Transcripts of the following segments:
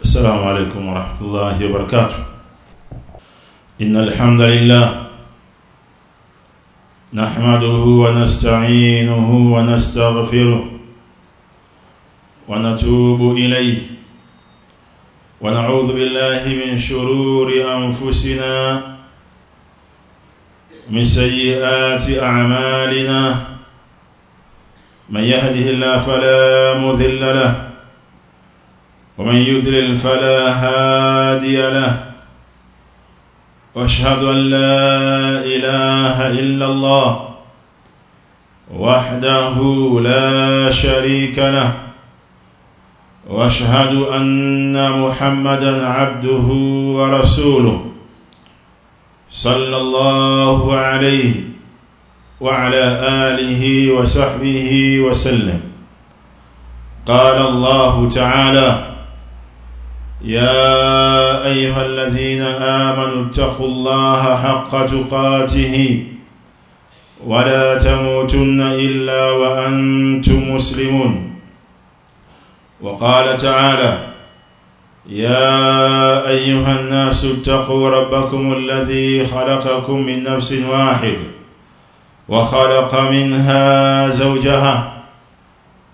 السلام عليكم ورحمة الله وبركاته. إن الحمد لله نحمده ونستعينه ونستغفره ونتوب إليه ونعوذ بالله من شرور أنفسنا من سيئات أعمالنا. من يهده الله فلا مذل له ومن يذلل فلا هادي له واشهد أن لا إله إلا الله وحده لا شريك له واشهد أن محمدا عبده ورسوله صلى الله عليه وعلى آله وصحبه وسلم. قال الله تعالى يا أيها الذين آمنوا اتقوا الله حق تقاته ولا تموتن إلا وأنتم مسلمون. وقال تعالى يا أيها الناس اتقوا ربكم الذي خلقكم من نفس واحد وخلق منها زوجها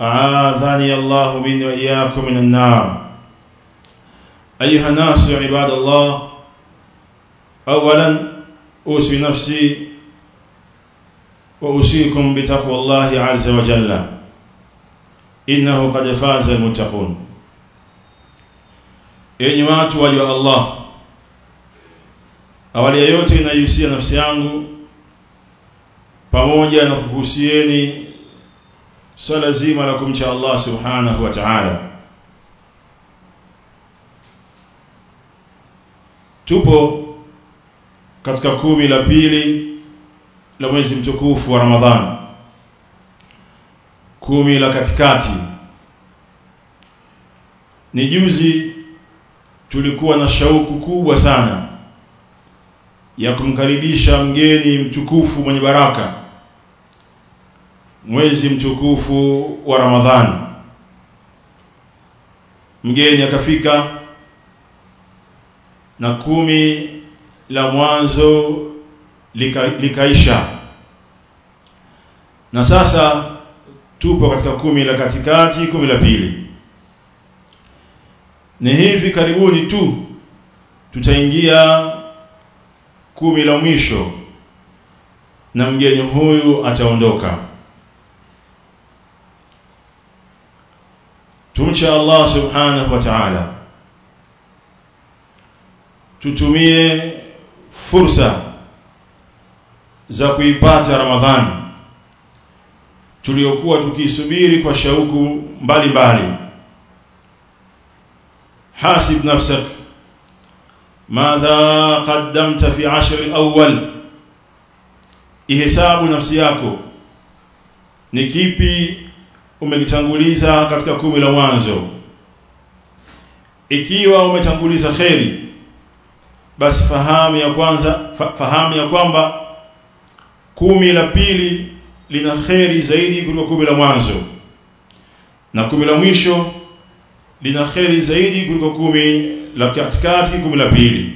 أعاذني الله من وإياكم من النار. أيها الناس عباد الله أولا أوصي نفسي وأوصيكم بتقوى الله عز وجل. إنه قد فاز المتقون. yenye watu wajua Allah awali yote inayusia nafsi yangu pamoja na kukuhusieni swala zima la kumcha Allah subhanahu wa ta'ala. Tupo katika kumi la pili la mwezi mtukufu wa Ramadhan. Kumi la katikati. Ni juzi tulikuwa na shauku kubwa sana ya kumkaribisha mgeni mtukufu mwenye baraka mwezi mtukufu wa Ramadhani mgeni akafika na kumi la mwanzo lika, likaisha. Na sasa tupo katika kumi la katikati kumi la pili. Ni hivi karibuni tu tutaingia kumi la mwisho na mgeni huyu ataondoka tumche Allah subhanahu wa ta'ala. Tutumie fursa za kuipata Ramadhani tuliokuwa tukisubiri kwa shauku mbalimbali. Hasib nafsak madha qaddamta fi ashr al-awwal ihesabu nafsi yako ni kipi umekitanguliza katika kumi la mwanzo. Ikiwa umetanguliza kheri basi fahamu ya kwanza fa, fahamu ya kwamba kumi la pili lina kheri zaidi kuliko kumi la mwanzo. Na kumi la mwisho lina kheri zaidi kuliko kumi la katikati kumi la pili.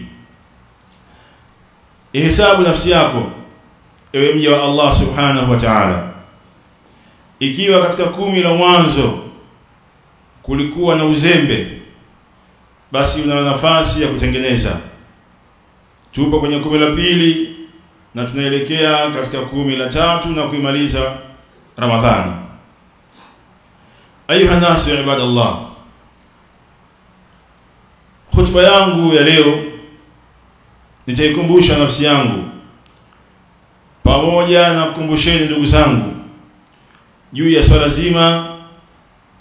Ihesabu nafsi yako ewe mja wa Allah subhanahu wa ta'ala ikiwa katika kumi la mwanzo kulikuwa na uzembe basi una nafasi ya kutengeneza. Tupo kwenye kumi la pili na tunaelekea katika kumi la tatu na kuimaliza ramadhani. Ayuha nasu ibadallah khutba yangu ya leo nitaikumbusha nafsi yangu pamoja na kukumbusheni ndugu zangu juu ya swala zima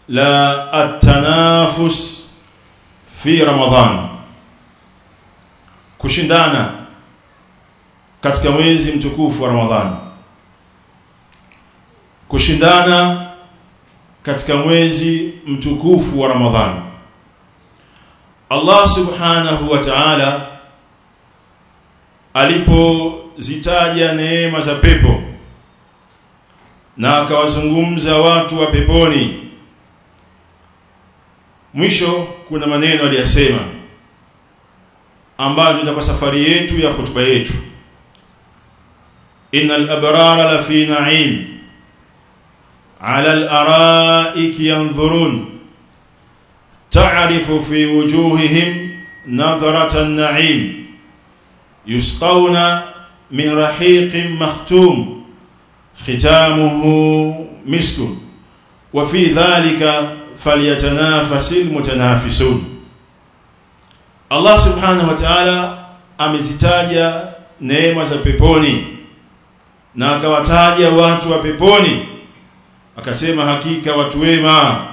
la atanafus fi ramadhan kushindana katika mwezi mtukufu wa ramadhan kushindana katika mwezi mtukufu wa ramadhan Allah subhanahu wa ta'ala alipozitaja neema za pepo na akawazungumza watu wa peponi. Mwisho kuna maneno aliyasema ambayo kwa safari yetu ya hutuba yetu. Innal abrara la fi na'im ala al-ara'ik yanzurun ta'rifu fi wujuhihim nadhrata an-na'im yusqawna min rahiqin makhtum khitamuhu miskun. Wa fi dhalika falyatanafasil mutanafisun. Allah subhanahu wa ta'ala amezitaja neema za peponi na akawataja watu wa peponi. Akasema hakika watu wema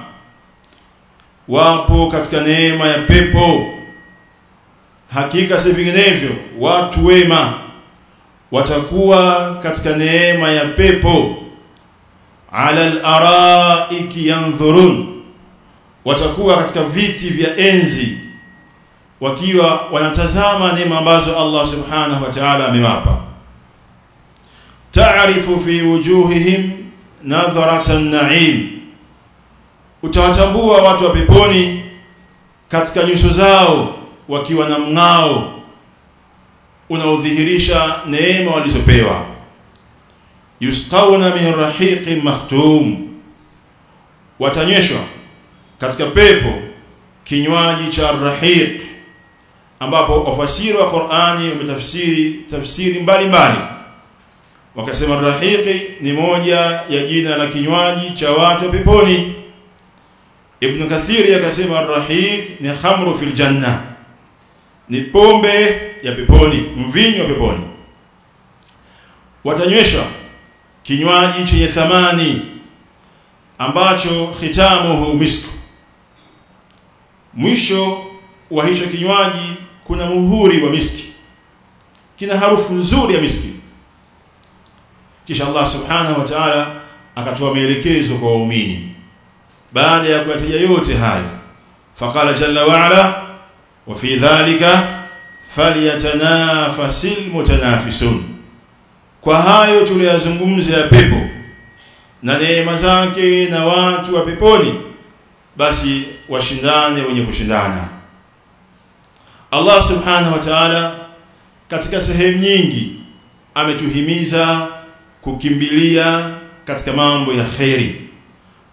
wapo katika neema ya pepo. Hakika si vinginevyo watu wema watakuwa katika neema ya pepo. Ala al-araiki yanzurun watakuwa katika viti vya enzi wakiwa wanatazama neema ambazo Allah subhanahu wa ta'ala amewapa. Ta'rifu fi wujuhihim nadharata an-na'im utawatambua watu wa peponi katika nyuso zao wakiwa na mng'ao unaodhihirisha neema walizopewa. Yusqawna min rahiqin makhtum watanyeshwa katika pepo kinywaji cha rahiq ambapo wafasiri wa Qur'ani wametafsiri tafsiri mbalimbali wakasema rahiqi ni moja ya jina la kinywaji cha watu wa peponi. Ibn Kathir akasema rahiq ni khamru fil janna ni pombe ya peponi mvinyo wa peponi. Watanyweshwa kinywaji chenye thamani ambacho khitamuhu misk. Mwisho wa hicho kinywaji kuna muhuri wa miski kina harufu nzuri ya miski kisha Allah subhanahu wa ta'ala akatoa maelekezo kwa waumini. Baada ya kuyataja yote hayo faqala jalla wa ala wa fi dhalika falyatanafasil mutanafisun. Kwa hayo tuliyazungumza ya pepo na neema zake na watu wa peponi basi washindane wenye kushindana. Allah subhanahu wa ta'ala katika sehemu nyingi ametuhimiza kukimbilia katika mambo ya khairi.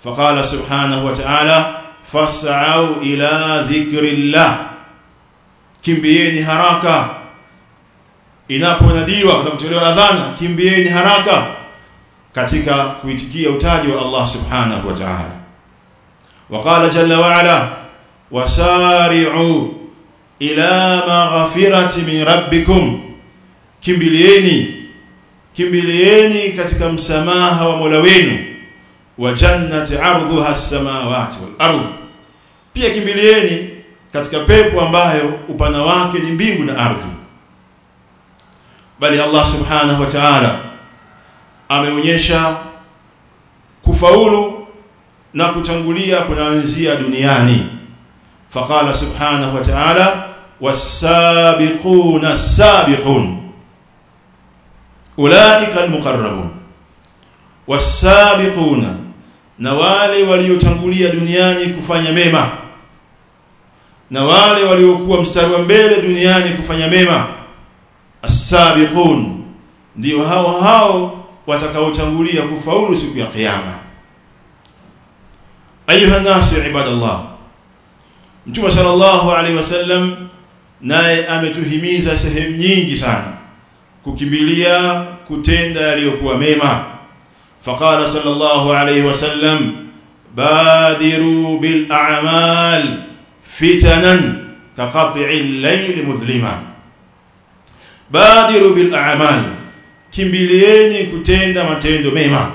Faqala subhanahu wa ta'ala fas'au ila dhikrillah kimbieni haraka inaponadiwa kutolewa adhana kimbieni haraka katika kuitikia utaji wa Allah subhanahu wa ta'ala وقال جل وعلا وسارعوا ila maghfirati min rabbikum kimbilieni kimbilieni katika msamaha wa Mola wenu wa jannati ardhuha as-samawati wal ardh pia kimbilieni katika pepo ambayo upana wake ni mbingu na ardhi. Bali Allah subhanahu wa ta'ala ameonyesha kufaulu na kutangulia kunaanzia duniani. Faqala subhanahu wa ta'ala was-sabiquna as-sabiqun ulaika al-muqarrabun. Was-sabiquna na wale waliotangulia duniani kufanya mema na wale waliokuwa mstari wa mbele duniani kufanya mema. As-sabiqun. Ndio hao hao watakaotangulia kufaulu siku ya kiyama. Ayuha nasu ibadallah. Mtume sallallahu alaihi wasallam naye ametuhimiza sehemu nyingi sana. Kukimbilia kutenda yaliyokuwa mema. Faqala sallallahu alaihi wasallam badiru bil a'mal fitanan kaqati'i al-layl mudhlima. Badiru bil a'mal kimbilieni kutenda matendo mema.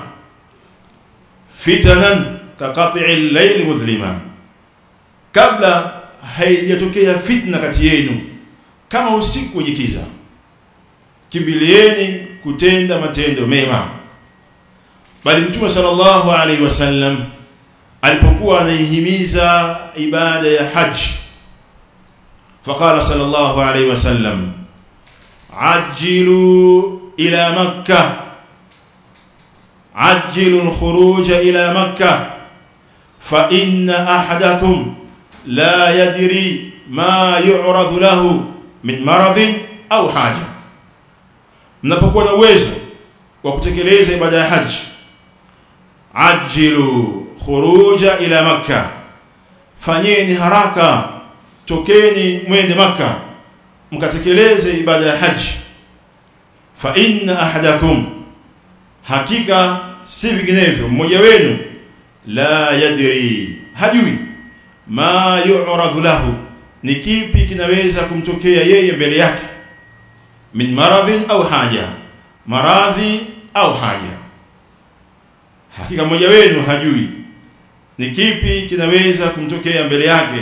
Fitanan kaqati'i al-layl mudhlima. Kabla haijatokea fitna kati yenu kama usiku wenye kiza kimbilieni kutenda matendo mema. Bali mtume sallallahu alaihi wasallam alipokuwa anaihimiza ibada ya haji faqala sallallahu alaihi wasallam ajilu ila makkah ajilu alkhuruj ila makkah fa inna ahadakum la yadri ma yu'radu lahu min maradhin au haja mnapokuwa na uwezo wa kutekeleza ibada ya haji ajilu khuruja ila makka. Fanyeni haraka tokeni mwende makka. Mkatekeleze ibada ya haji. Fa inna ahadakum. Hakika si vinginevyo. Mmoja wenu la yadri. Hajui. Ma yu'radu lahu. Ni kipi kinaweza kumtokea yeye mbele yake? Min maradhin au haja? Maradhi au haja? Hakika mmoja wenu hajui ni kipi kinaweza kumtokea mbele yake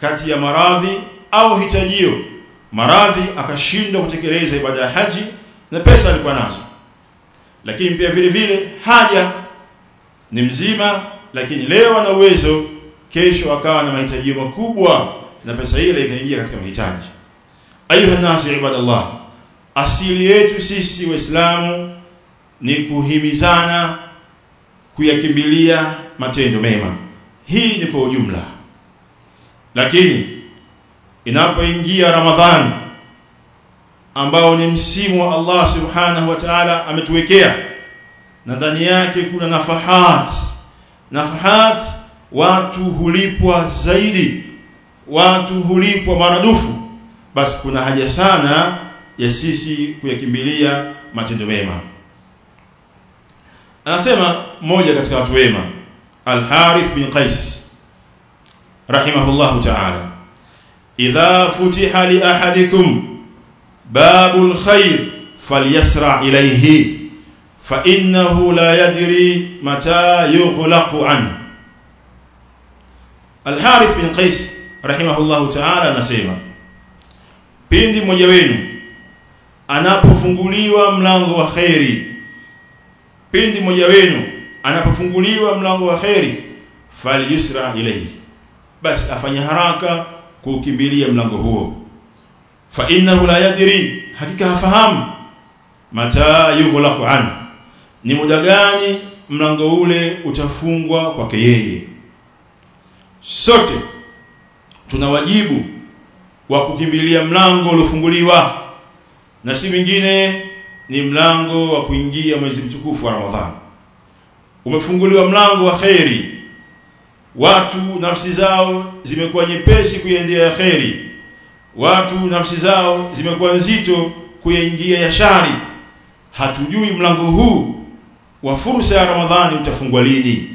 kati ya maradhi au hitajio? Maradhi akashindwa kutekeleza ibada ya haji na pesa alikuwa nazo. Lakini pia vile vile haja ni mzima lakini leo ana uwezo kesho akawa na mahitaji makubwa na pesa ile ikaingia katika mahitaji. Ayuha nasi ibadallah asili yetu sisi waislamu ni kuhimizana kuyakimbilia matendo mema. Hii ni kwa ujumla. Lakini inapoingia ramadhani ambao ni msimu wa Allah subhanahu wa ta'ala ametuwekea na ndani yake kuna nafahat nafahat watu hulipwa zaidi watu hulipwa maradufu. Basi kuna haja sana ya sisi kuyakimbilia matendo mema. Anasema mmoja katika watu wema Al-Harith bin Qais rahimahullahu ta'ala. Idha futiha li ahadikum babul khair falyasra ilayhi fa innahu la yadri mata yughlaqu an. Al-Harith bin Qais rahimahullahu ta'ala anasema pindi mmoja wenu anapofunguliwa mlango wa khairi pindi mmoja wenu anapofunguliwa mlango wa kheri falyusra ilayhi. Basi afanye haraka kukimbilia mlango huo. Fa innahu la yadri hakika hafahamu. Mata yughlaqu an ni muda gani mlango ule utafungwa kwake yeye? Sote tuna wajibu wa kukimbilia mlango uliofunguliwa. Na si mwingine ni mlango wa kuingia mwezi mtukufu wa Ramadhani umefunguliwa mlango wa kheri. Watu nafsi zao zimekuwa nyepesi kuyaindia ya kheri. Watu nafsi zao zimekuwa nzito kuingia ya shari. Hatujui mlango huu wa fursa ya Ramadhani utafungwa lini.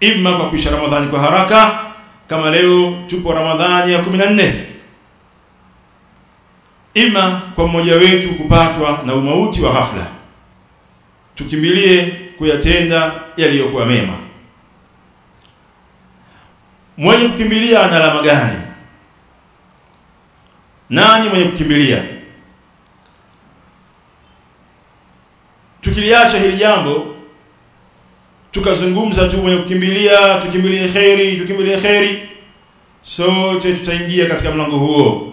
Imma kwa kuisha Ramadhani kwa haraka kama leo tupo Ramadhani ya 14 ima kwa mmoja wetu kupatwa na umauti wa ghafla tukimbilie kuyatenda yaliyokuwa mema. Mwenye kukimbilia ana alama gani? Nani mwenye kukimbilia? Tukiliacha hili jambo tukazungumza tu mwenye kukimbilia tukimbilie kheri, tukimbilie kheri, sote tutaingia katika mlango huo.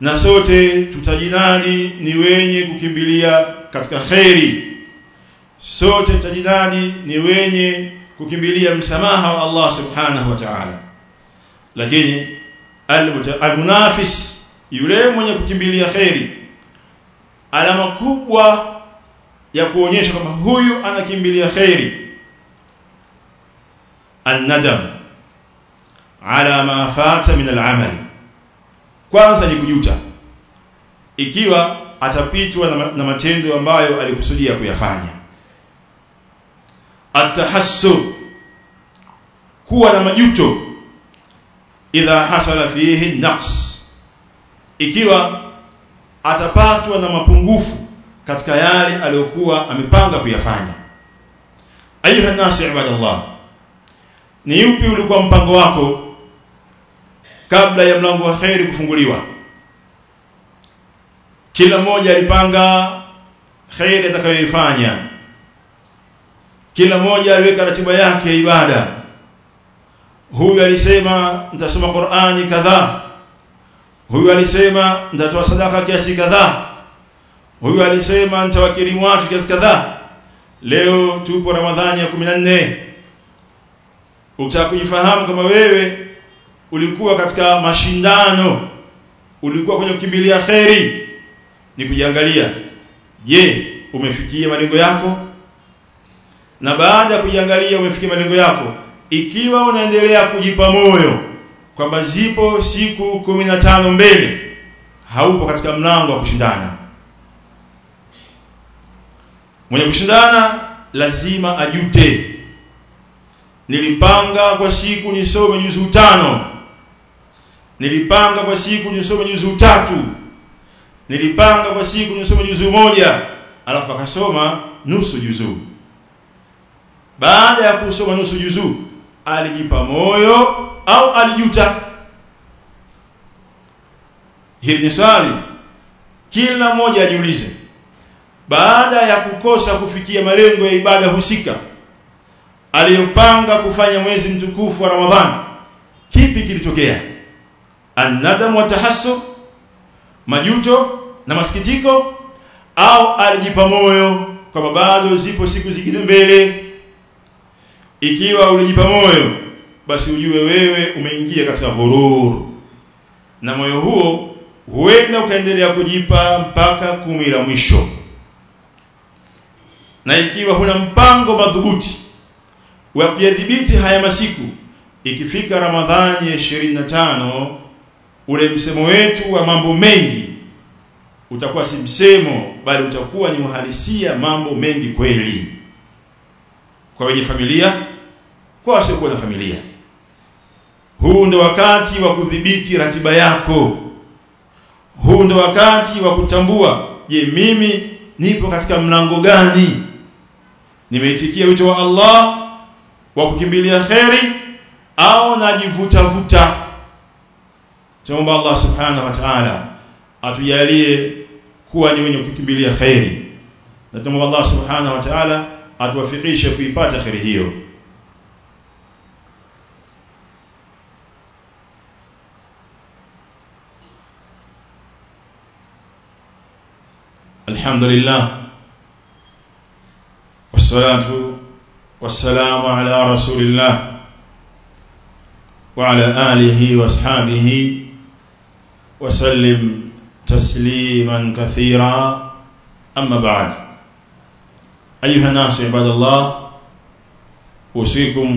Na sote tutajinadi ni wenye kukimbilia katika khairi sote tutajinadi ni wenye kukimbilia msamaha wa Allah subhanahu wa ta'ala. Lakini almunafis yule mwenye kukimbilia khairi alama kubwa ya kuonyesha kwamba huyu anakimbilia khairi annadam ala ma fata min al-amal. Kwanza ni kujuta ikiwa atapitwa na matendo ambayo alikusudia kuyafanya atahassur kuwa na majuto. Idha hasala fihi naqs ikiwa atapatwa na mapungufu katika yale aliyokuwa amepanga kuyafanya. Ayuha nasi ibadallah. Ni yupi ulikuwa mpango wako kabla ya mlango wa khairi kufunguliwa? Kila mmoja alipanga khairi atakayoifanya kila mmoja aliweka ratiba yake ya ibada. Huyu alisema nitasoma Qur'ani kadhaa. Huyu alisema nitatoa sadaka kiasi kadhaa. Huyu alisema nitawakirimu watu kiasi kadhaa. Leo tupo ramadhani ya 14 ukitaka kujifahamu kama wewe ulikuwa katika mashindano. Ulikuwa kwenye kukimbilia kheri. Ni kujiangalia. Je umefikia malengo yako na baada ya kujiangalia umefikia malengo yako ikiwa unaendelea kujipa moyo kwamba zipo siku 15 mbele haupo katika mlango wa kushindana. Mwenye kushindana lazima ajute nilipanga kwa siku nisome juzuu tano nilipanga kwa siku nisome juzuu tatu nilipanga kwa siku nisome juzuu moja alafu akasoma nusu juzu baada ya kusoma nusu juzuu alijipa moyo au alijuta? Hili ni swali kila mmoja ajiulize. Baada ya kukosa kufikia malengo ya ibada husika aliyopanga kufanya mwezi mtukufu wa Ramadhani kipi kilitokea? Anadamu wa tahassu majuto na masikitiko au alijipa moyo kwamba bado zipo siku zingine mbele ikiwa ulijipa moyo basi ujue wewe umeingia katika ghurur. Na moyo huo huenda ukaendelea kujipa mpaka kumi la mwisho. Na ikiwa huna mpango madhubuti wa kuyadhibiti haya masiku ikifika Ramadhani ya 25 ule msemo wetu wa mambo mengi utakuwa si msemo bali utakuwa ni uhalisia mambo mengi kweli. Kwa wenye familia kwa wasiokuwa na familia. Huu ndio wakati wa kudhibiti ratiba yako. Huu ndio wakati wa kutambua je mimi nipo katika mlango gani? Nimeitikia wito wa Allah wa kukimbilia kheri au najivuta vuta Tunaomba Allah subhanahu wa ta'ala atujalie kuwa ni wenye kukimbilia kheri. Na tunaomba Allah subhanahu wa ta'ala atuwafikishe kuipata kheri hiyo الحمد لله والصلاة والسلام على رسول الله وعلى آله وأصحابه وسلم تسليما كثيرا. أما بعد أيها الناس عباد الله أوصيكم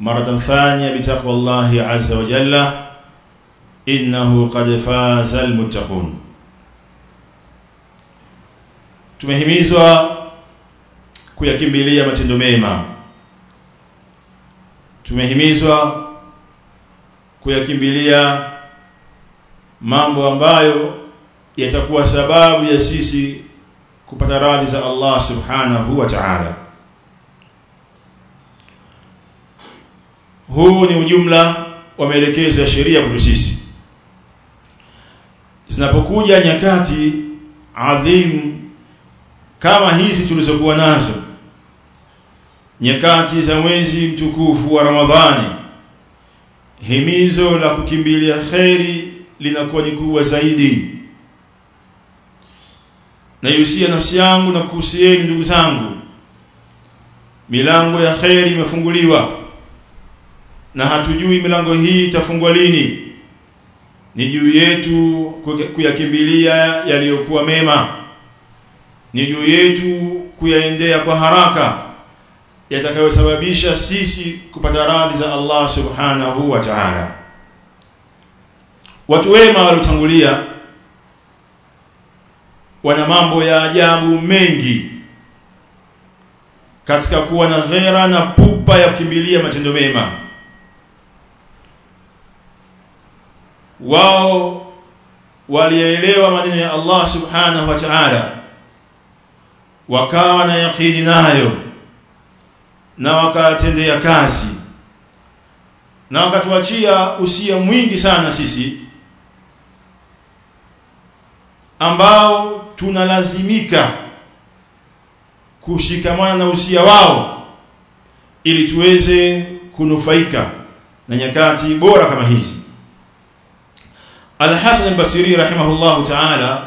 مرة ثانية بتقوى الله عز وجل إنه قد فاز المتقون. Tumehimizwa kuyakimbilia matendo mema. Tumehimizwa kuyakimbilia mambo ambayo yatakuwa sababu ya sisi kupata radhi za Allah subhanahu wa ta'ala. Huu ni ujumla wa maelekezo ya sheria kwetu sisi. Zinapokuja nyakati adhimu kama hizi tulizokuwa nazo nyakati za mwezi mtukufu wa Ramadhani himizo la kukimbilia kheri linakuwa ni kubwa zaidi. Naihusia nafsi yangu na kuhusieni ndugu zangu milango ya kheri imefunguliwa na hatujui milango hii itafungwa lini. Ni juu yetu kuyakimbilia yaliyokuwa mema ni juu yetu kuyaendea kwa haraka yatakayosababisha sisi kupata radhi za Allah subhanahu wa ta'ala. Watu wema waliotangulia wana mambo ya ajabu mengi katika kuwa na ghera na pupa ya kukimbilia matendo mema. Wao walielewa maneno ya Allah subhanahu wa ta'ala wakawa na yakini nayo na wakatendea kazi na wakatuachia usia mwingi sana sisi ambao tunalazimika kushikamana na usia wao ili tuweze kunufaika na nyakati bora kama hizi. Al-Hasan al-Basri rahimahullahu ta'ala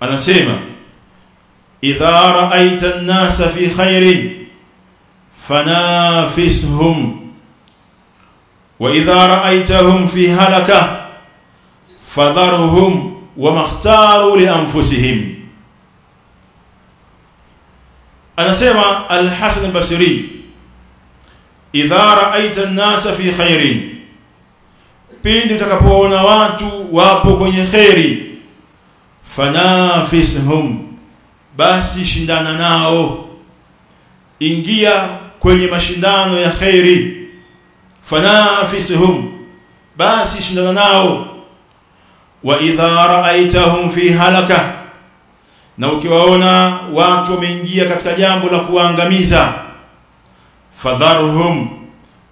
anasema idha ra'aita an-nasa fi khairin fanafishum. Wa idha ra'aitahum fi halaka fadharhum wama ikhtaru li anfusihim. Anasema al-Hasan al-Basri idha ra'aita an-nasa fi khairin. Pindi utakapoona watu wapo kwenye khairi fanafishum basi shindana nao. Ingia kwenye mashindano ya khairi. Fanafishum basi shindana nao. Wa idha ra'aitahum fi halaka na ukiwaona watu wameingia katika jambo la kuangamiza fadharhum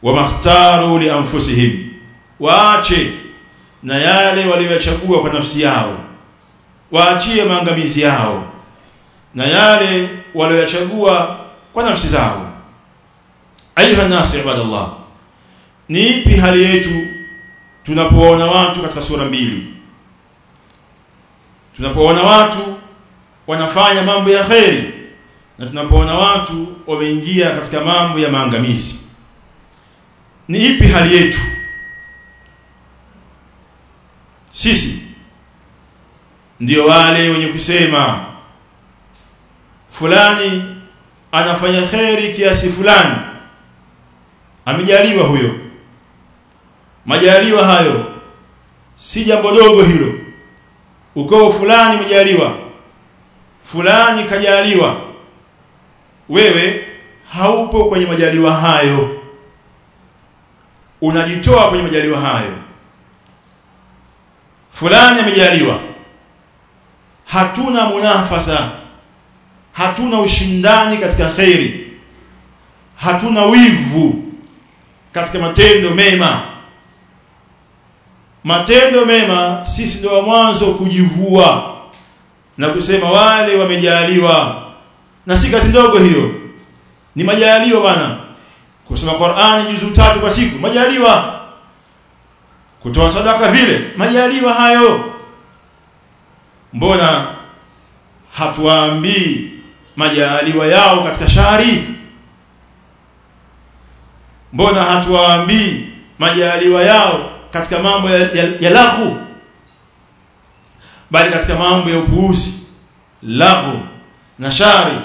wa lianfusihim li anfusihim waache na yale waliyochagua kwa nafsi yao waachie maangamizi yao na yale walioyachagua kwa nafsi zao. Ayuha nasi ibadallah ni ipi hali yetu tunapoona watu katika sura mbili? Tunapoona watu wanafanya mambo ya kheri na tunapoona watu wameingia katika mambo ya maangamizi. Ni ipi hali yetu? Sisi ndio wale wenye kusema fulani anafanya kheri kiasi fulani. Amejaliwa huyo. Majaliwa hayo. Si jambo dogo hilo. Ukoo fulani umejaliwa. Fulani kajaliwa. Wewe haupo kwenye majaliwa hayo. Unajitoa kwenye majaliwa hayo. Fulani amejaliwa. Hatuna munafasa hatuna ushindani katika khairi hatuna wivu katika matendo mema. Matendo mema sisi ndio wa mwanzo kujivua na kusema wale wamejaliwa. Na si kazi ndogo hiyo ni majaliwa bana. Kusoma Qur'ani juzu tatu kwa siku majaliwa. Kutoa sadaka vile majaliwa hayo. Mbona hatuwaambii majaliwa yao katika shari mbona hatuwaambii majaliwa yao katika mambo ya, ya, ya lahu bali katika mambo ya upuuzi lahu na shari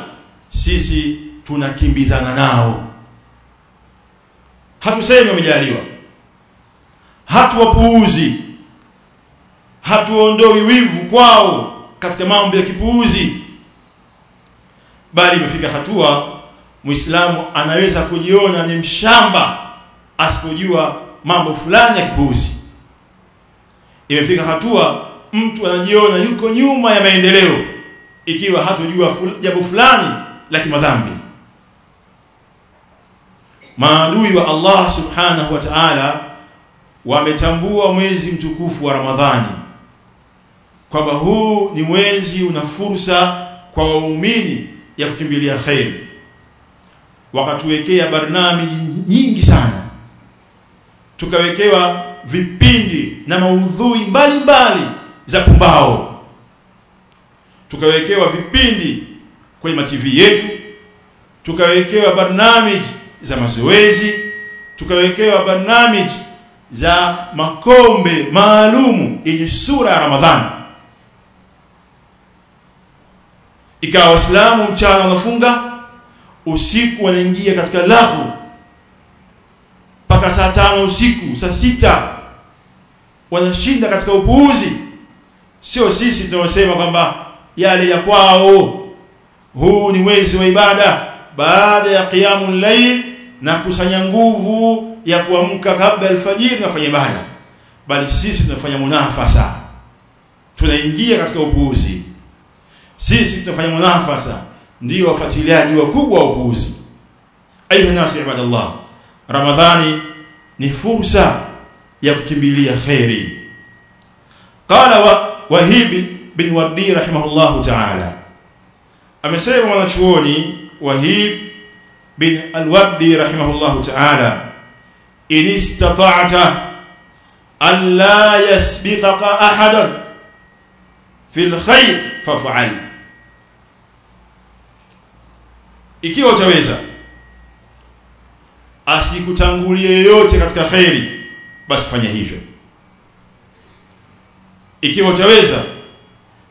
sisi tunakimbizana nao. Hatusemi wamejaliwa. Hatuwapuuzi. Hatuondoi wivu kwao katika mambo ya kipuuzi bali imefika hatua muislamu anaweza kujiona ni mshamba asipojua mambo fulani ya kipuuzi. Imefika hatua mtu anajiona yuko nyuma ya maendeleo ikiwa hatojua jambo fulani la kimadhambi. Maadui wa Allah subhanahu wa ta'ala wametambua mwezi mtukufu wa Ramadhani kwamba huu ni mwezi una fursa kwa waumini ya kukimbilia khairi wakatuwekea barnamiji nyingi sana. Tukawekewa vipindi na maudhui mbalimbali za pumbao. Tukawekewa vipindi kwenye mativi yetu. Tukawekewa barnamiji za mazoezi. Tukawekewa barnamiji za makombe maalumu yenye sura ya Ramadhani ikawa waislamu mchana wanafunga usiku wanaingia katika lahu. Mpaka saa tano usiku saa sita wanashinda katika upuuzi. Sio sisi tunaosema kwamba yale ya kwao. Huu ni mwezi wa ibada. Baada ya qiyamul layl na kusanya nguvu ya kuamka kabla alfajiri na kufanya ibada. Bali sisi tunafanya munafasa. Tunaingia katika upuuzi sisi tunafanya munafasa ndio wafuatiliaji wakubwa wa upuuzi. Ayuha nasi ibadallah ramadhani ni fursa ya kukimbilia khairi qala wa wahibi bin wardi rahimahullahu ta'ala amesema mwanachuoni wahib bin alwardi rahimahullahu ta'ala in istata'ta an la yasbiqaka ahadan fi khair faf'al. Ikiwa utaweza asikutangulie yeyote katika khairi basi fanya hivyo. Ikiwa utaweza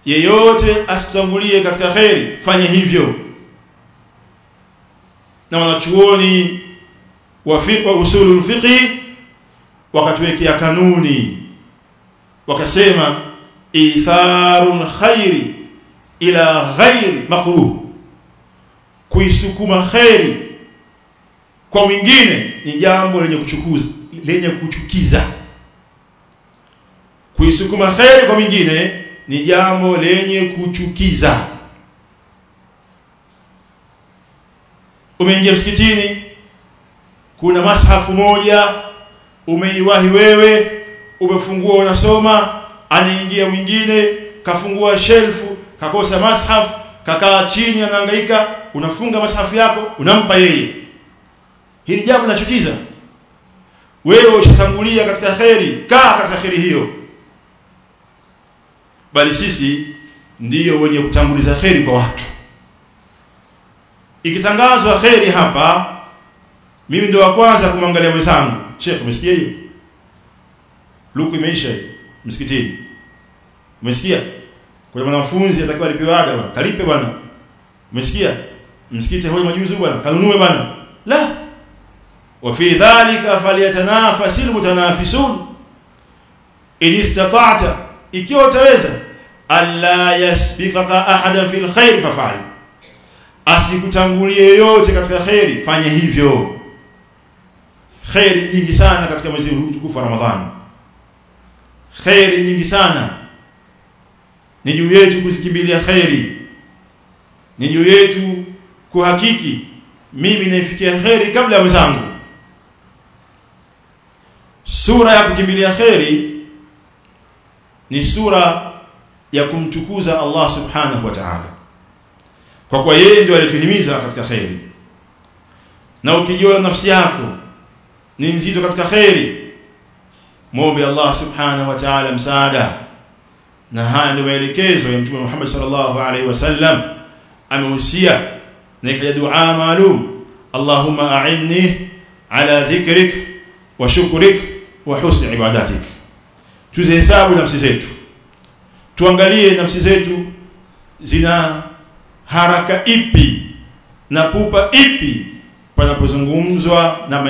yeyote asikutangulie katika khairi fanya hivyo. Na wanachuoni wa fiqh wa usulul fiqh wakatuwekea kanuni wakasema itharul khairi ila ghairi makruh. Kuisukuma khairi kwa mwingine ni jambo lenye kuchukuza lenye kuchukiza. Kuisukuma khairi kwa mwingine ni jambo lenye kuchukiza. Umeingia msikitini kuna mashafu moja umeiwahi wewe umefungua unasoma anaingia mwingine kafungua shelfu kakosa mashafu kakaa chini anahangaika unafunga mashafu yako unampa yeye. Hili jambo linachukiza. Wewe ushatangulia katika kheri kaa katika kheri hiyo. Bali sisi ndiyo wenye kutanguliza kheri kwa watu. Ikitangazwa kheri hapa mimi ndio wa kwanza kumwangalia mwenzangu. Shekh umesikia hiyo? Luku imeisha msikitini. Umesikia? Kwa mwanafunzi atakiwa alipewe ada bwana kalipe bwana. Umesikia? Msikiti hoja majuzi bwana kanunue bwana. La. Wa fi dhalika falyatanafasil mutanafisun. In istata'ta ikiwa utaweza alla yasbiqaka ahada fil khair faf'al asikutangulie yote katika khairi fanya hivyo. Khairi nyingi sana katika mwezi mtukufu wa Ramadhani khairi nyingi sana. Ni juu yetu kuzikimbilia khairi ni juu yetu kuhakiki mimi naifikia khairi kabla ya wenzangu sura ya kukimbilia khairi ni sura ya kumtukuza Allah subhanahu wa ta'ala. Kwa kuwa yeye ndiye alituhimiza katika khairi na ukijua nafsi yako ni nzito katika khairi muombe Allah subhanahu wa ta'ala msaada. Na haya ndio maelekezo ya mtume Muhammad sallallahu alaihi wasallam amehusia na ikaja dua maalum. Allahumma a'inni ala dhikrik wa shukrik wa husni ibadatik. Tuzihesabu nafsi zetu. Tuangalie nafsi zetu zina haraka ipi na pupa ipi panapozungumzwa na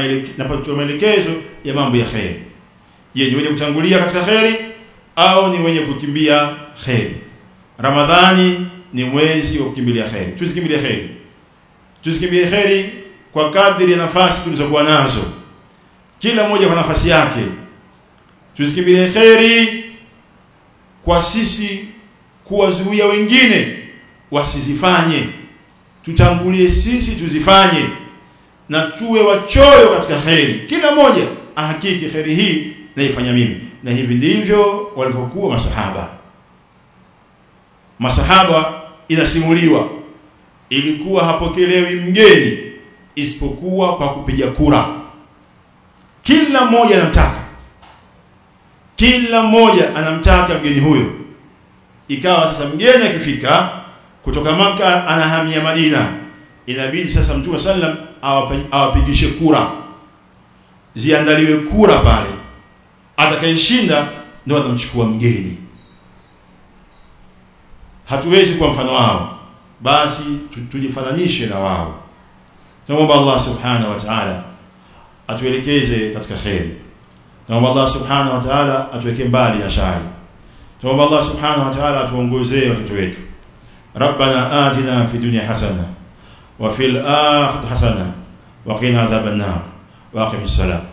maelekezo ya mambo ya khairi je ni wenye kutangulia katika kheri au ni wenye kukimbia kheri? Ramadhani ni mwezi wa kukimbilia kheri. Tusikimbilie kheri. Tusikimbilie kheri kwa kadri ya nafasi tulizokuwa nazo. Kila mmoja kwa nafasi yake. Tusikimbilie kheri kwa sisi kuwazuia wengine wasizifanye. Tutangulie sisi tuzifanye na tuwe wachoyo katika kheri. Kila mmoja ahakiki kheri hii naifanya mimi. Na hivi ndivyo walivyokuwa masahaba. Masahaba inasimuliwa ilikuwa hapokelewi mgeni isipokuwa kwa kupiga kura. Kila mmoja anamtaka. Kila mmoja anamtaka mgeni huyo. Ikawa sasa mgeni akifika kutoka maka anahamia Madina. Inabidi sasa Mtume sallam awapigishe kura. Ziandaliwe kura pale atakayeshinda ndio anamchukua mgeni hatuwezi kwa mfano wao basi tujifananishe na wao tunaomba Allah subhanahu wa ta'ala atuelekeze katika khairi tunaomba Allah subhanahu wa ta'ala atuweke mbali na shari tunaomba Allah subhanahu wa ta'ala atuongozee watoto wetu ربنا آتنا في الدنيا حسنة وفي الآخرة حسنة وقنا عذاب النار واقم السلام